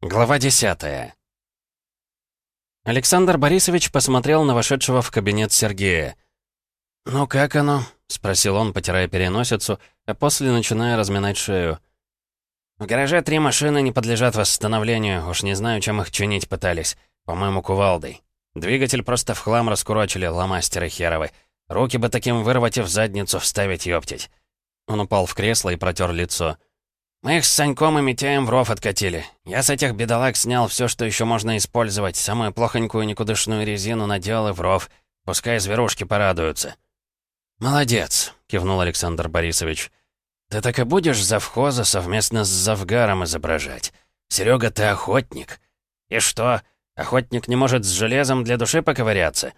Глава 10 Александр Борисович посмотрел на вошедшего в кабинет Сергея. «Ну как оно?» — спросил он, потирая переносицу, а после начиная разминать шею. «В гараже три машины не подлежат восстановлению, уж не знаю, чем их чинить пытались. По-моему, кувалдой. Двигатель просто в хлам раскурочили, ломастеры херовы. Руки бы таким вырвать и в задницу вставить, ёптить». Он упал в кресло и протер лицо. «Мы их с Саньком и Митяем в ров откатили. Я с этих бедолаг снял все, что еще можно использовать. Самую плохонькую никудышную резину надел и в ров. Пускай зверушки порадуются». «Молодец», — кивнул Александр Борисович. «Ты так и будешь завхоза совместно с Завгаром изображать. Серега, ты охотник». «И что, охотник не может с железом для души поковыряться?»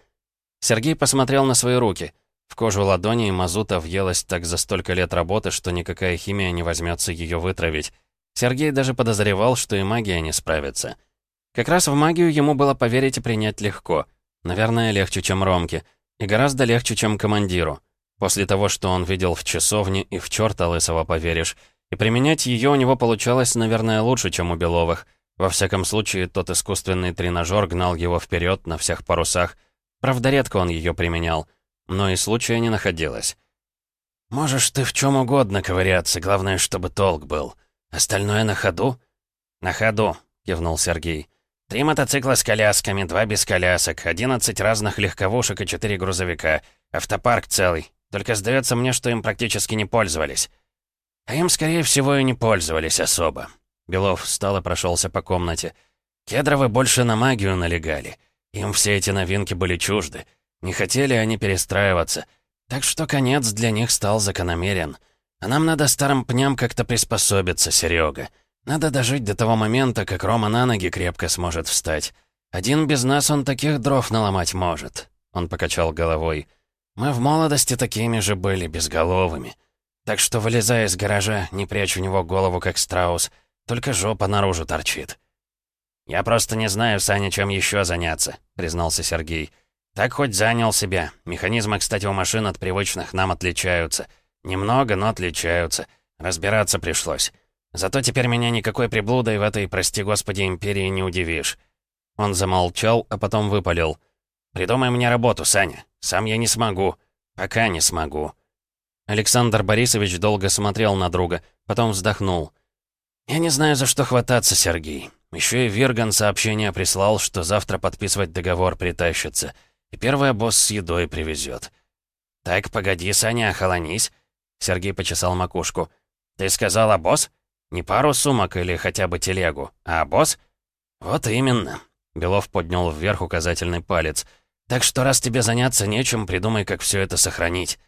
Сергей посмотрел на свои руки. В кожу ладони мазута въелась так за столько лет работы, что никакая химия не возьмется ее вытравить. Сергей даже подозревал, что и магия не справится. Как раз в магию ему было поверить и принять легко. Наверное, легче, чем Ромке. И гораздо легче, чем командиру. После того, что он видел в часовне, и в чёрта лысого поверишь. И применять ее у него получалось, наверное, лучше, чем у Беловых. Во всяком случае, тот искусственный тренажер гнал его вперед на всех парусах. Правда, редко он ее применял но и случая не находилось. «Можешь ты в чем угодно ковыряться, главное, чтобы толк был. Остальное на ходу?» «На ходу», — кивнул Сергей. «Три мотоцикла с колясками, два без колясок, одиннадцать разных легковушек и четыре грузовика. Автопарк целый. Только сдается мне, что им практически не пользовались». «А им, скорее всего, и не пользовались особо». Белов встал и прошелся по комнате. «Кедровы больше на магию налегали. Им все эти новинки были чужды. Не хотели они перестраиваться. Так что конец для них стал закономерен. А нам надо старым пням как-то приспособиться, Серега. Надо дожить до того момента, как Рома на ноги крепко сможет встать. Один без нас он таких дров наломать может. Он покачал головой. Мы в молодости такими же были, безголовыми. Так что, вылезая из гаража, не прячь у него голову, как страус. Только жопа наружу торчит. «Я просто не знаю, Саня, чем еще заняться», — признался Сергей. Так хоть занял себя. Механизмы, кстати, у машин от привычных нам отличаются. Немного, но отличаются. Разбираться пришлось. Зато теперь меня никакой приблудой в этой, прости господи, империи не удивишь. Он замолчал, а потом выпалил. «Придумай мне работу, Саня. Сам я не смогу. Пока не смогу». Александр Борисович долго смотрел на друга, потом вздохнул. «Я не знаю, за что хвататься, Сергей. Еще и Вирган сообщение прислал, что завтра подписывать договор притащится. И первый босс с едой привезет. «Так, погоди, Саня, охолонись». Сергей почесал макушку. «Ты сказал босс? Не пару сумок или хотя бы телегу, а босс?» «Вот именно». Белов поднял вверх указательный палец. «Так что раз тебе заняться нечем, придумай, как все это сохранить».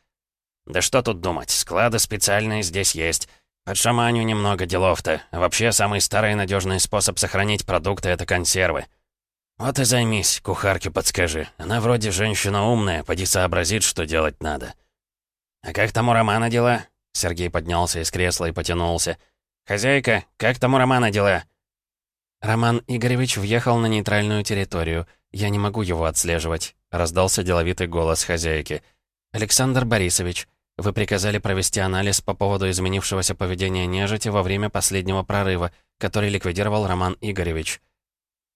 «Да что тут думать, склады специальные здесь есть. Под шаманю немного делов-то. Вообще, самый старый надежный способ сохранить продукты — это консервы». «Вот и займись, кухарке подскажи. Она вроде женщина умная, поди сообразит, что делать надо». «А как там у Романа дела?» Сергей поднялся из кресла и потянулся. «Хозяйка, как там у Романа дела?» «Роман Игоревич въехал на нейтральную территорию. Я не могу его отслеживать», — раздался деловитый голос хозяйки. «Александр Борисович, вы приказали провести анализ по поводу изменившегося поведения нежити во время последнего прорыва, который ликвидировал Роман Игоревич».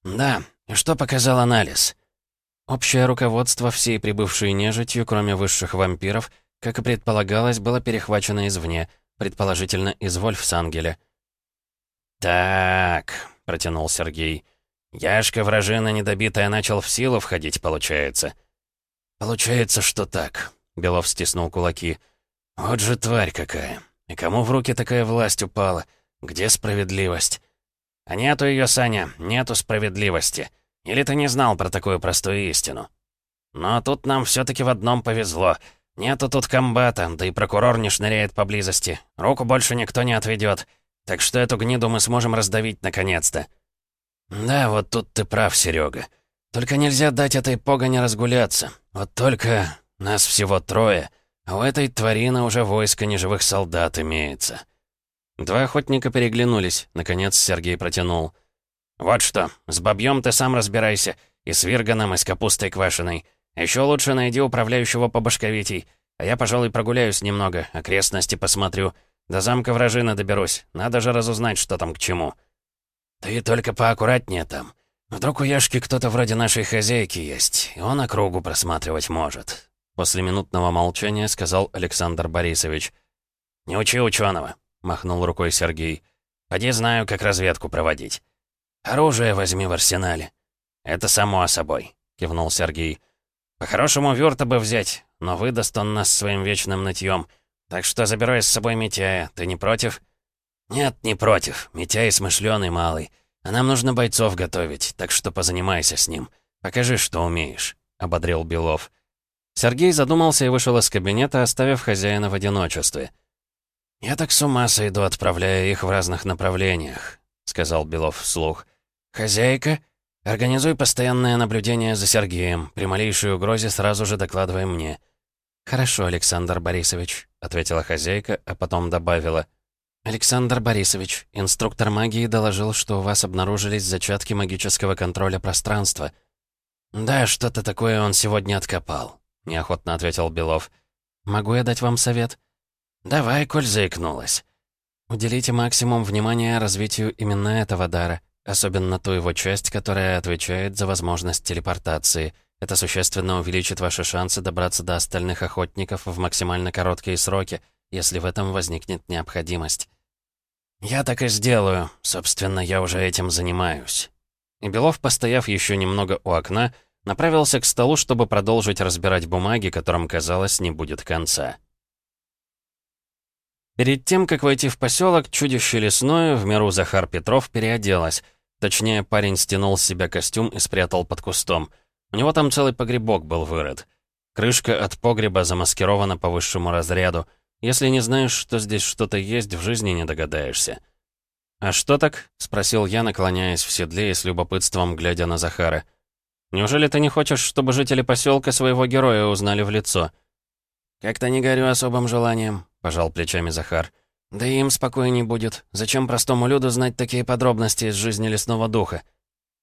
«Да, и что показал анализ? Общее руководство всей прибывшей нежитью, кроме высших вампиров, как и предполагалось, было перехвачено извне, предположительно из Вольфсангеля. «Так», — протянул Сергей, — «Яшка, вражина недобитая, начал в силу входить, получается». «Получается, что так», — Белов стиснул кулаки. «Вот же тварь какая! И кому в руки такая власть упала? Где справедливость?» А нету ее, Саня, нету справедливости. Или ты не знал про такую простую истину? Но тут нам все-таки в одном повезло. Нету тут комбата, да и прокурор не шныряет поблизости. Руку больше никто не отведет. Так что эту гниду мы сможем раздавить наконец-то. Да, вот тут ты прав, Серега. Только нельзя дать этой погоне разгуляться. Вот только нас всего трое, а у этой тварины уже войско неживых солдат имеется. Два охотника переглянулись. Наконец Сергей протянул. «Вот что, с бабьем ты сам разбирайся. И с Вирганом, и с капустой квашеной. Еще лучше найди управляющего по башковитей. А я, пожалуй, прогуляюсь немного, окрестности посмотрю. До замка вражины доберусь. Надо же разузнать, что там к чему». «Ты только поаккуратнее там. Вдруг у Яшки кто-то вроде нашей хозяйки есть, и он округу просматривать может», после минутного молчания сказал Александр Борисович. «Не учи ученого», — махнул рукой Сергей. «Поди знаю, как разведку проводить. Оружие возьми в арсенале». «Это само собой», — кивнул Сергей. «По-хорошему, Вёрта бы взять, но выдаст он нас своим вечным нытьем. Так что забирай с собой Митяя. Ты не против?» «Нет, не против. Митяй смышленый малый. А нам нужно бойцов готовить, так что позанимайся с ним. Покажи, что умеешь», — ободрил Белов. Сергей задумался и вышел из кабинета, оставив хозяина в одиночестве. «Я так с ума сойду, отправляя их в разных направлениях», — сказал Белов вслух. «Хозяйка, организуй постоянное наблюдение за Сергеем. При малейшей угрозе сразу же докладывай мне». «Хорошо, Александр Борисович», — ответила хозяйка, а потом добавила. «Александр Борисович, инструктор магии доложил, что у вас обнаружились зачатки магического контроля пространства». «Да, что-то такое он сегодня откопал», — неохотно ответил Белов. «Могу я дать вам совет?» «Давай, коль заикнулась». «Уделите максимум внимания развитию именно этого дара, особенно ту его часть, которая отвечает за возможность телепортации. Это существенно увеличит ваши шансы добраться до остальных охотников в максимально короткие сроки, если в этом возникнет необходимость». «Я так и сделаю. Собственно, я уже этим занимаюсь». И Белов, постояв еще немного у окна, направился к столу, чтобы продолжить разбирать бумаги, которым, казалось, не будет конца. Перед тем, как войти в поселок, чудище лесное, в меру Захар Петров переоделась. Точнее, парень стянул с себя костюм и спрятал под кустом. У него там целый погребок был вырыт. Крышка от погреба замаскирована по высшему разряду. Если не знаешь, что здесь что-то есть, в жизни не догадаешься. «А что так?» — спросил я, наклоняясь в седле и с любопытством глядя на Захара. «Неужели ты не хочешь, чтобы жители поселка своего героя узнали в лицо?» «Как-то не горю особым желанием», — пожал плечами Захар. «Да им спокойней будет. Зачем простому люду знать такие подробности из жизни лесного духа?»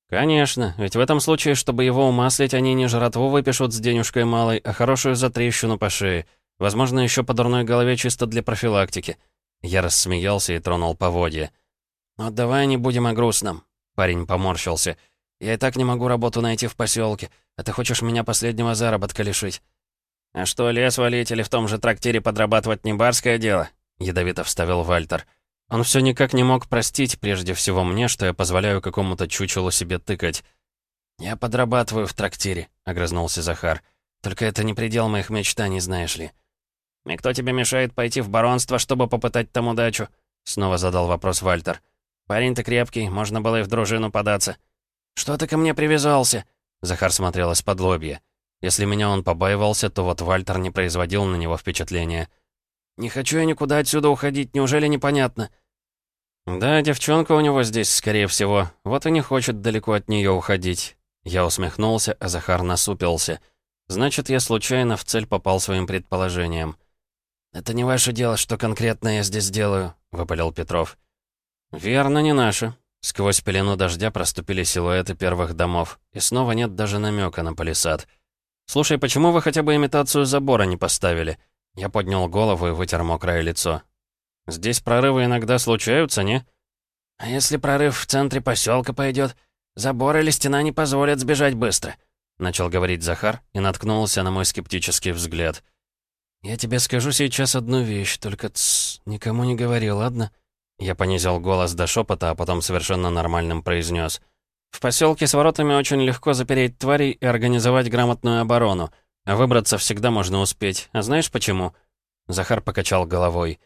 «Конечно, ведь в этом случае, чтобы его умаслить, они не жратву выпишут с денежкой малой, а хорошую затрещину по шее. Возможно, еще по дурной голове чисто для профилактики». Я рассмеялся и тронул поводья. «Ну давай не будем о грустном». Парень поморщился. «Я и так не могу работу найти в поселке, а ты хочешь меня последнего заработка лишить». «А что, лес валить или в том же трактире подрабатывать не барское дело?» Ядовито вставил Вальтер. Он все никак не мог простить прежде всего мне, что я позволяю какому-то чучелу себе тыкать. «Я подрабатываю в трактире», — огрызнулся Захар. «Только это не предел моих мечтаний, знаешь ли». «И кто тебе мешает пойти в баронство, чтобы попытать там удачу?» Снова задал вопрос Вальтер. «Парень-то крепкий, можно было и в дружину податься». «Что ты ко мне привязался?» Захар смотрел из-под лобья. Если меня он побаивался, то вот Вальтер не производил на него впечатления. «Не хочу я никуда отсюда уходить, неужели непонятно?» «Да, девчонка у него здесь, скорее всего. Вот и не хочет далеко от нее уходить». Я усмехнулся, а Захар насупился. «Значит, я случайно в цель попал своим предположением». «Это не ваше дело, что конкретно я здесь делаю», — выпалил Петров. «Верно, не наше». Сквозь пелену дождя проступили силуэты первых домов, и снова нет даже намека на палисад. «Слушай, почему вы хотя бы имитацию забора не поставили?» Я поднял голову и вытер мокрое лицо. «Здесь прорывы иногда случаются, не?» «А если прорыв в центре поселка пойдет, забор или стена не позволят сбежать быстро», — начал говорить Захар и наткнулся на мой скептический взгляд. «Я тебе скажу сейчас одну вещь, только тссс, никому не говори, ладно?» Я понизил голос до шепота, а потом совершенно нормальным произнес. «В поселке с воротами очень легко запереть тварей и организовать грамотную оборону. А выбраться всегда можно успеть. А знаешь почему?» Захар покачал головой.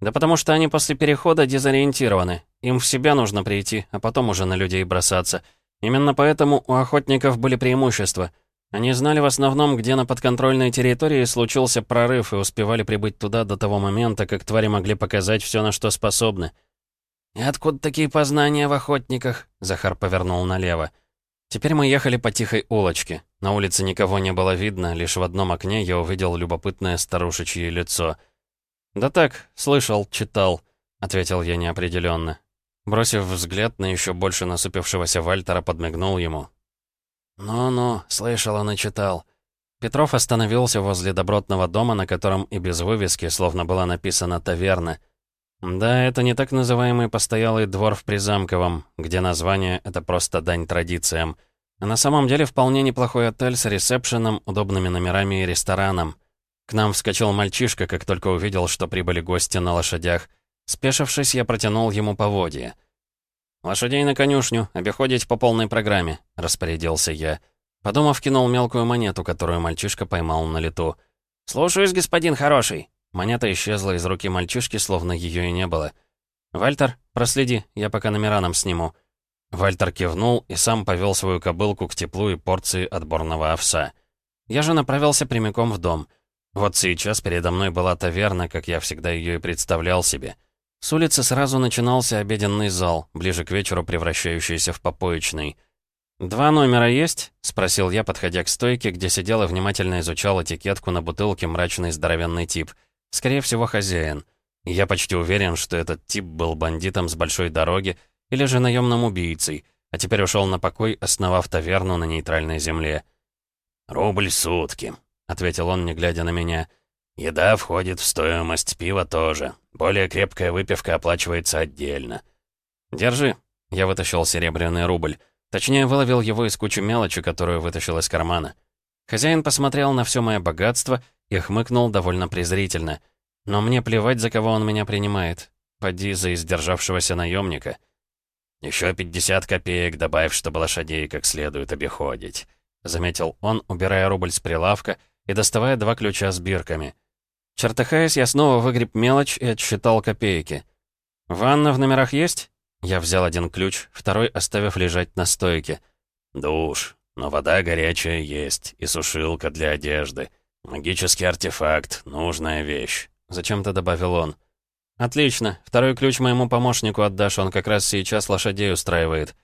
«Да потому что они после перехода дезориентированы. Им в себя нужно прийти, а потом уже на людей бросаться. Именно поэтому у охотников были преимущества — они знали в основном, где на подконтрольной территории случился прорыв и успевали прибыть туда до того момента, как твари могли показать все, на что способны. «И откуда такие познания в охотниках?» Захар повернул налево. Теперь мы ехали по тихой улочке. На улице никого не было видно, лишь в одном окне я увидел любопытное старушечье лицо. «Да так, слышал, читал», — ответил я неопределенно. Бросив взгляд на еще больше насупившегося Вальтера, подмигнул ему. «Ну-ну, слышал он и читал». Петров остановился возле добротного дома, на котором и без вывески, словно была написана «таверна». Да, это не так называемый постоялый двор в Призамковом, где название — это просто дань традициям. А на самом деле вполне неплохой отель с ресепшеном, удобными номерами и рестораном. К нам вскочил мальчишка, как только увидел, что прибыли гости на лошадях. Спешившись, я протянул ему поводья. «Лошадей на конюшню, обиходить по полной программе», — распорядился я. Подумав, кинул мелкую монету, которую мальчишка поймал на лету. «Слушаюсь, господин хороший». Монета исчезла из руки мальчишки, словно ее и не было. «Вальтер, проследи, я пока номера нам сниму». Вальтер кивнул и сам повел свою кобылку к теплу и порции отборного овса. Я же направился прямиком в дом. Вот сейчас передо мной была таверна, как я всегда ее и представлял себе. С улицы сразу начинался обеденный зал, ближе к вечеру превращающийся в попоечный. «Два номера есть?» — спросил я, подходя к стойке, где сидел и внимательно изучал этикетку на бутылке мрачный здоровенный тип — Скорее всего, хозяин. я почти уверен, что этот тип был бандитом с большой дороги или же наемным убийцей, а теперь ушел на покой, основав таверну на нейтральной земле. «Рубль сутки», — ответил он, не глядя на меня. «Еда входит в стоимость, пива тоже. Более крепкая выпивка оплачивается отдельно». «Держи». Я вытащил серебряный рубль. Точнее, выловил его из кучи мелочи, которую вытащил из кармана. Хозяин посмотрел на все мое богатство и хмыкнул довольно презрительно. Но мне плевать, за кого он меня принимает. Поди за издержавшегося наемника. Еще пятьдесят копеек добавь, чтобы лошадей как следует обиходить», — заметил он, убирая рубль с прилавка и доставая два ключа с бирками. Чертыхаясь, я снова выгреб мелочь и отсчитал копейки. «Ванна в номерах есть?» Я взял один ключ, второй оставив лежать на стойке. «Душ, но вода горячая есть и сушилка для одежды», «Магический артефакт, нужная вещь», — зачем-то добавил он. «Отлично. Второй ключ моему помощнику отдашь, он как раз сейчас лошадей устраивает».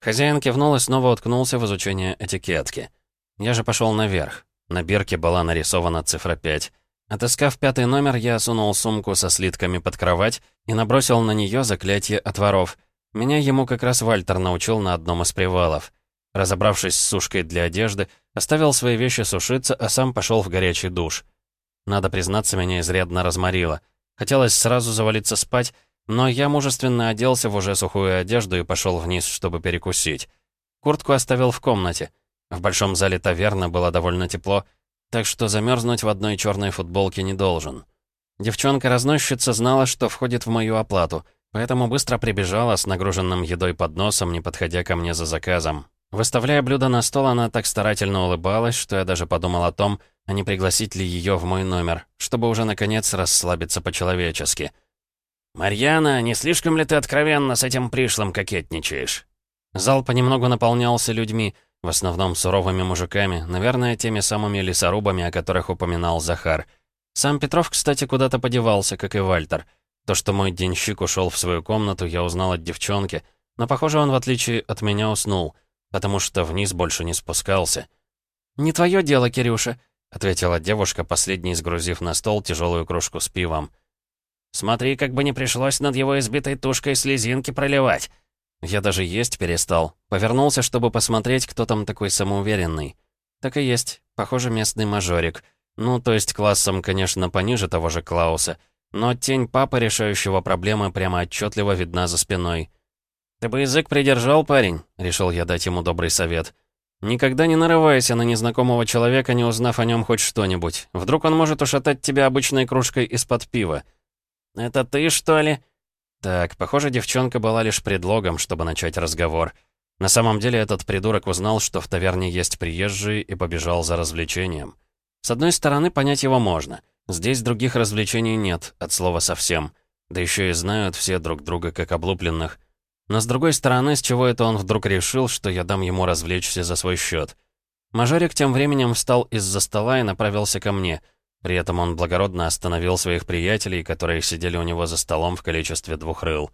Хозяин кивнул и снова уткнулся в изучение этикетки. Я же пошел наверх. На бирке была нарисована цифра 5. Отыскав пятый номер, я сунул сумку со слитками под кровать и набросил на нее заклятие от воров. Меня ему как раз Вальтер научил на одном из привалов. Разобравшись с сушкой для одежды, оставил свои вещи сушиться, а сам пошел в горячий душ. Надо признаться, меня изрядно разморило. Хотелось сразу завалиться спать, но я мужественно оделся в уже сухую одежду и пошел вниз, чтобы перекусить. Куртку оставил в комнате. В большом зале таверны было довольно тепло, так что замерзнуть в одной черной футболке не должен. Девчонка-разносчица знала, что входит в мою оплату, поэтому быстро прибежала с нагруженным едой подносом, не подходя ко мне за заказом. Выставляя блюдо на стол, она так старательно улыбалась, что я даже подумал о том, а не пригласить ли ее в мой номер, чтобы уже наконец расслабиться по-человечески. «Марьяна, не слишком ли ты откровенно с этим пришлым кокетничаешь?» Зал понемногу наполнялся людьми, в основном суровыми мужиками, наверное, теми самыми лесорубами, о которых упоминал Захар. Сам Петров, кстати, куда-то подевался, как и Вальтер. То, что мой денщик ушел в свою комнату, я узнал от девчонки, но, похоже, он, в отличие от меня, уснул — потому что вниз больше не спускался. «Не твое дело, Кирюша», — ответила девушка, последней сгрузив на стол тяжелую кружку с пивом. «Смотри, как бы не пришлось над его избитой тушкой слезинки проливать». Я даже есть перестал. Повернулся, чтобы посмотреть, кто там такой самоуверенный. Так и есть. Похоже, местный мажорик. Ну, то есть классом, конечно, пониже того же Клауса. Но тень папы, решающего проблемы, прямо отчетливо видна за спиной. «Ты бы язык придержал, парень», — решил я дать ему добрый совет. «Никогда не нарывайся на незнакомого человека, не узнав о нем хоть что-нибудь. Вдруг он может ушатать тебя обычной кружкой из-под пива». «Это ты, что ли?» Так, похоже, девчонка была лишь предлогом, чтобы начать разговор. На самом деле этот придурок узнал, что в таверне есть приезжие и побежал за развлечением. С одной стороны, понять его можно. Здесь других развлечений нет, от слова совсем. Да еще и знают все друг друга как облупленных. Но с другой стороны, с чего это он вдруг решил, что я дам ему развлечься за свой счет? Мажорик тем временем встал из-за стола и направился ко мне. При этом он благородно остановил своих приятелей, которые сидели у него за столом в количестве двух рыл.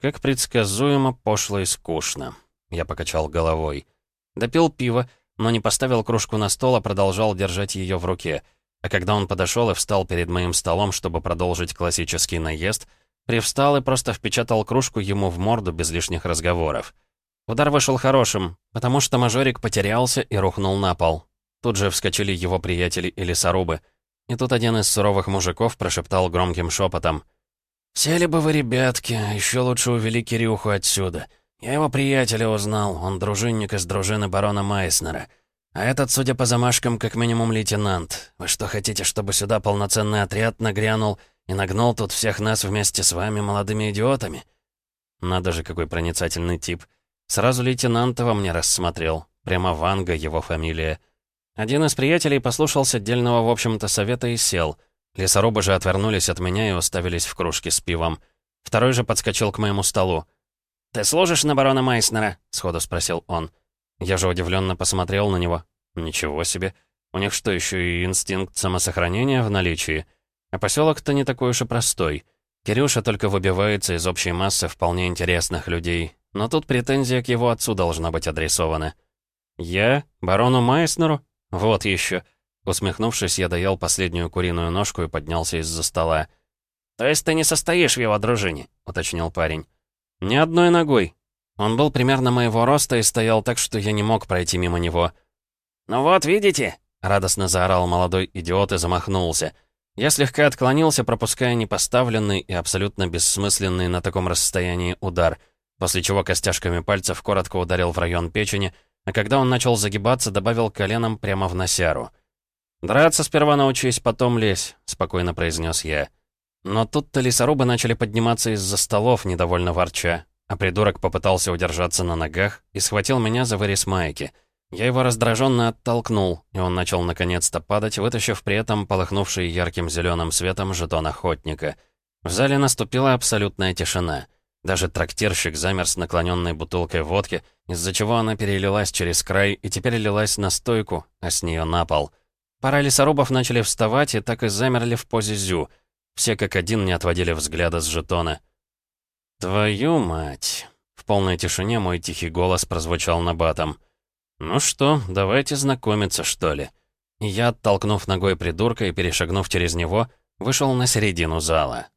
Как предсказуемо, пошло и скучно. Я покачал головой. Допил пиво, но не поставил кружку на стол, а продолжал держать ее в руке. А когда он подошел и встал перед моим столом, чтобы продолжить классический наезд, Привстал и просто впечатал кружку ему в морду без лишних разговоров. Удар вышел хорошим, потому что мажорик потерялся и рухнул на пол. Тут же вскочили его приятели и лесорубы. И тут один из суровых мужиков прошептал громким шепотом. «Сели бы вы, ребятки, еще лучше увели Кирюху отсюда. Я его приятеля узнал, он дружинник из дружины барона Майснера. А этот, судя по замашкам, как минимум лейтенант. Вы что, хотите, чтобы сюда полноценный отряд нагрянул и нагнал тут всех нас вместе с вами, молодыми идиотами?» Надо же, какой проницательный тип. Сразу лейтенанта во мне рассмотрел. Прямо Ванга его фамилия. Один из приятелей послушался отдельного, в общем-то, совета и сел. Лесорубы же отвернулись от меня и уставились в кружки с пивом. Второй же подскочил к моему столу. «Ты служишь на барона Майснера?» — сходу спросил он. Я же удивленно посмотрел на него. «Ничего себе. У них что, еще и инстинкт самосохранения в наличии? А поселок-то не такой уж и простой. Кирюша только выбивается из общей массы вполне интересных людей. Но тут претензия к его отцу должна быть адресована. «Я? Барону Майснеру? Вот еще. Усмехнувшись, я доел последнюю куриную ножку и поднялся из-за стола. «То есть ты не состоишь в его дружине?» — уточнил парень. «Ни одной ногой. Он был примерно моего роста и стоял так, что я не мог пройти мимо него». «Ну вот, видите?» — радостно заорал молодой идиот и замахнулся. Я слегка отклонился, пропуская непоставленный и абсолютно бессмысленный на таком расстоянии удар, после чего костяшками пальцев коротко ударил в район печени, а когда он начал загибаться, добавил коленом прямо в носяру. «Драться сперва научись, потом лезь», — спокойно произнес я. Но тут-то лесорубы начали подниматься из-за столов, недовольно ворча, а придурок попытался удержаться на ногах и схватил меня за вырез майки. Я его раздраженно оттолкнул, и он начал наконец-то падать, вытащив при этом полыхнувший ярким зеленым светом жетон охотника. В зале наступила абсолютная тишина. Даже трактирщик замер с наклоненной бутылкой водки, из-за чего она перелилась через край и теперь лилась на стойку, а с нее на пол — Пара лесорубов начали вставать и так и замерли в позе зю. Все как один не отводили взгляда с жетона. «Твою мать!» В полной тишине мой тихий голос прозвучал на батом. «Ну что, давайте знакомиться, что ли?» Я, оттолкнув ногой придурка и перешагнув через него, вышел на середину зала.